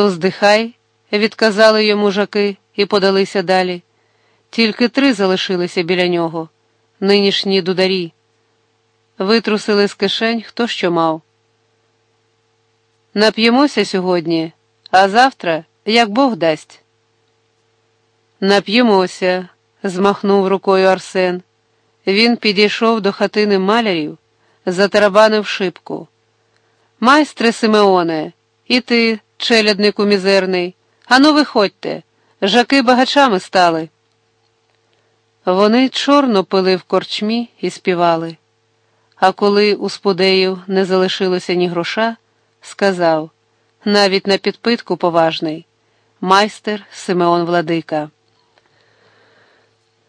То здихай, відказали йому жаки і подалися далі. Тільки три залишилися біля нього, нинішні дударі. Витрусили з кишень хто що мав. Нап'ємося сьогодні, а завтра, як Бог дасть. Нап'ємося, змахнув рукою Арсен. Він підійшов до хатини малярів, затарабанив шибку. Майстре Симеоне, і ти, челяднику мізерний, ану виходьте, жаки багачами стали. Вони чорно пили в корчмі і співали. А коли у спудеїв не залишилося ні гроша, сказав навіть на підпитку поважний майстер Симеон Владика.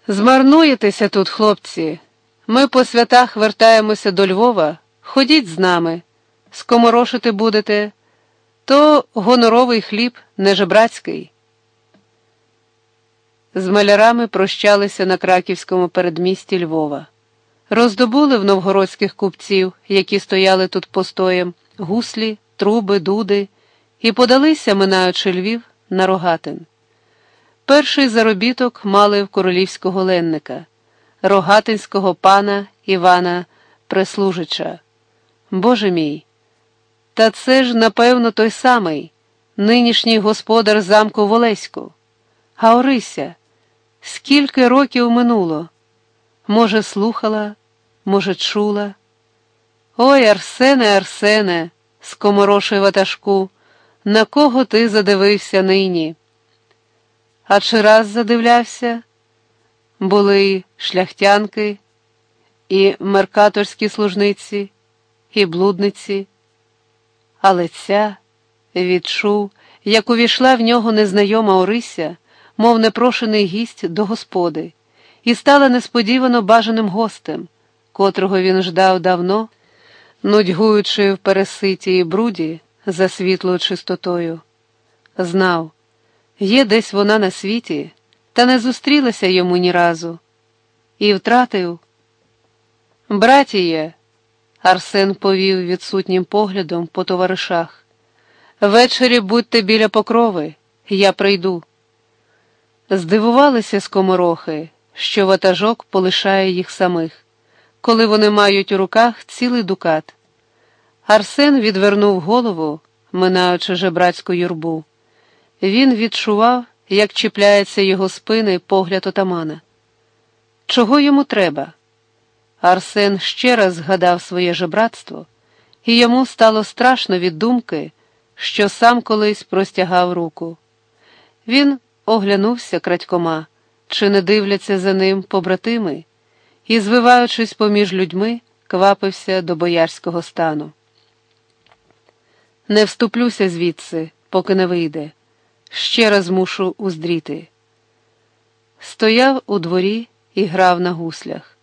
Змарнуєтеся тут, хлопці. Ми по святах вертаємося до Львова. Ходіть з нами, скоморошити будете, то гоноровий хліб не жебрацький. З малярами прощалися на краківському передмісті Львова. Роздобули в новгородських купців, які стояли тут постоєм, гуслі, труби, дуди, і подалися, минаючи Львів, на рогатин. Перший заробіток мали в королівського ленника, рогатинського пана Івана Преслужича. Боже мій, та це ж, напевно, той самий, нинішній господар замку Волеську. А Орися, скільки років минуло? Може, слухала, може, чула. Ой, Арсене, Арсене, скоморошує ватажку, на кого ти задивився нині? А чи раз задивлявся? Були шляхтянки, і меркаторські служниці, і блудниці. Але ця відчув, як увійшла в нього незнайома Орися, мов непрошений гість до господи, і стала несподівано бажаним гостем, котрого він ждав давно, нудьгуючи в переситі і бруді за світлою чистотою. Знав. Є десь вона на світі, та не зустрілася йому ні разу. І втратив. Братіє, Арсен повів відсутнім поглядом по товаришах. Ввечері будьте біля покрови, я прийду. Здивувалися скоморохи, що ватажок полишає їх самих, коли вони мають у руках цілий дукат. Арсен відвернув голову, минаючи жебрацьку юрбу. Він відчував, як чіпляється його спини погляд отамана. Чого йому треба? Арсен ще раз згадав своє жебратство, і йому стало страшно від думки, що сам колись простягав руку. Він оглянувся крадькома, чи не дивляться за ним побратими, і, звиваючись поміж людьми, квапився до боярського стану. Не вступлюся звідси, поки не вийде ще раз мушу уздріти. Стояв у дворі і грав на гуслях.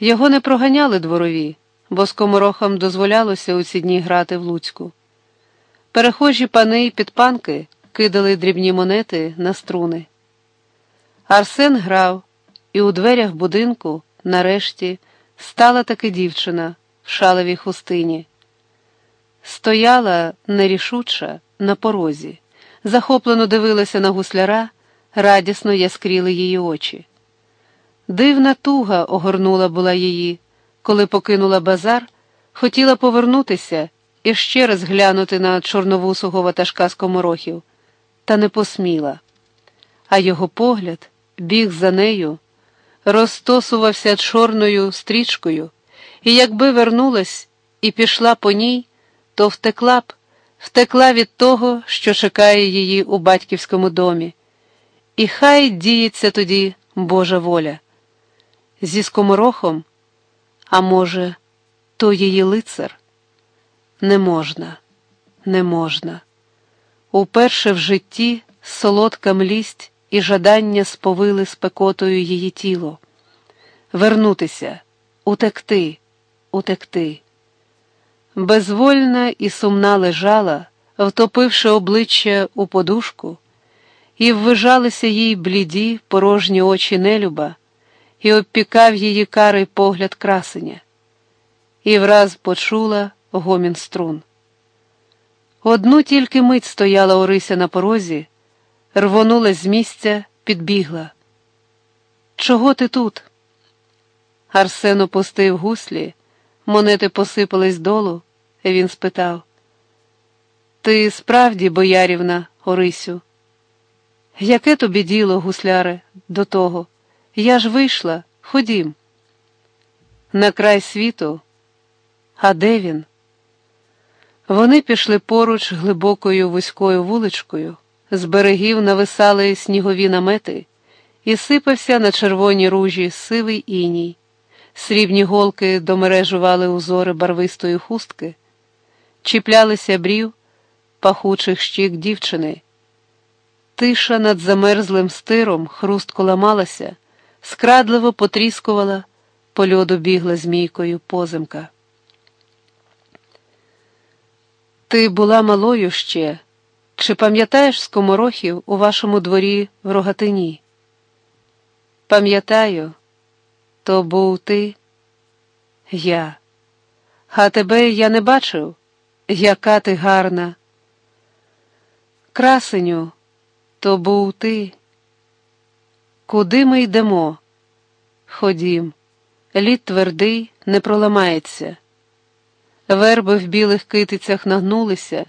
Його не проганяли дворові, бо скоморохам дозволялося у ці дні грати в Луцьку. Перехожі пани і підпанки кидали дрібні монети на струни. Арсен грав, і у дверях будинку, нарешті, стала таки дівчина в шалевій хустині. Стояла нерішуча на порозі захоплено дивилася на гусляра, радісно яскріли її очі. Дивна туга огорнула була її, коли покинула базар, хотіла повернутися і ще раз глянути на чорновусого ватажка з коморохів, та не посміла. А його погляд біг за нею, розтосувався чорною стрічкою, і якби вернулась і пішла по ній, то втекла б втекла від того, що чекає її у батьківському домі, і хай діється тоді Божа воля. Зі скоморохом, а може, то її лицар? Не можна, не можна. Уперше в житті солодка млість і жадання сповили спекотою її тіло, вернутися, утекти, утекти безвольна і сумна лежала, втопивши обличчя у подушку, і ввижалися їй бліді, порожні очі нелюба, і обпікав її карий погляд красеня, і враз почула гомін струн. Одну тільки мить стояла Орися на порозі, рвонулась з місця, підбігла. Чого ти тут? Арсен опустив гуслі, монети посипались долу, і він спитав. Ти справді, боярівна, Орисю? Яке тобі діло, гусляре, до того? Я ж вийшла, ходім. На край світу. А де він? Вони пішли поруч глибокою вузькою вуличкою, з берегів нависали снігові намети, і сипався на червоній ружі сивий іній. Срібні голки домережували узори барвистої хустки, чіплялися брів пахучих щік дівчини. Тиша над замерзлим стиром хрустко ламалася, скрадливо потріскувала, по льоду бігла змійкою позимка. Ти була малою ще. Чи пам'ятаєш скоморохів у вашому дворі в рогатині? Пам'ятаю, то був ти, я. А тебе я не бачив, яка ти гарна. Красеню, то був ти. Куди ми йдемо? Ходім, лід твердий, не проламається. Верби в білих китицях нагнулися,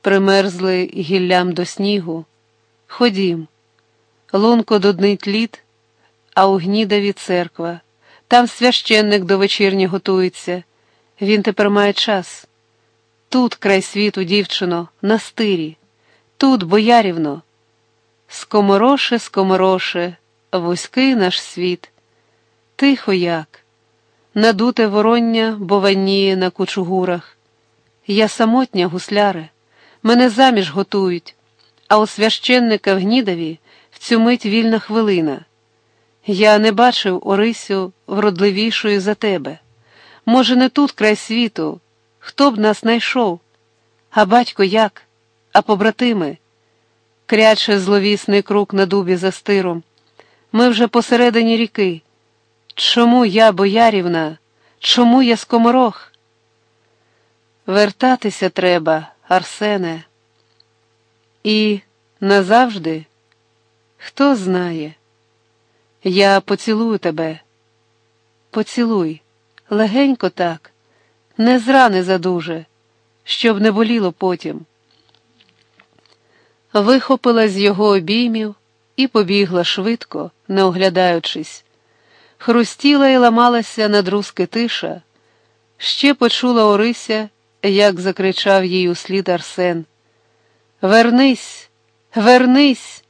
примерзли гіллям до снігу. Ходім, лунко доднить лід, а у гнідаві церква. Там священник до вечірні готується. Він тепер має час. Тут край світу, дівчино, на стирі, тут, боярівно. Скомороше, скомороше, вузький наш світ. Тихо як надуте вороння бованіє на кучугурах. Я самотня гусляре, мене заміж готують, а у священника в гнідові в цю мить вільна хвилина. Я не бачив Орисю вродливішою за тебе. Може, не тут край світу, хто б нас знайшов? А батько як? А побратими? Кряче зловісний круг на дубі за стиром. Ми вже посередині ріки. Чому я, боярівна? Чому я скоморох? Вертатися треба, Арсене. І назавжди, хто знає, я поцілую тебе, поцілуй, легенько так, не зрани задуже, щоб не боліло потім. Вихопила з його обіймів і побігла швидко, не оглядаючись. Хрустіла і ламалася надрузки тиша. Ще почула Орися, як закричав їй услід Арсен. Вернись, вернись!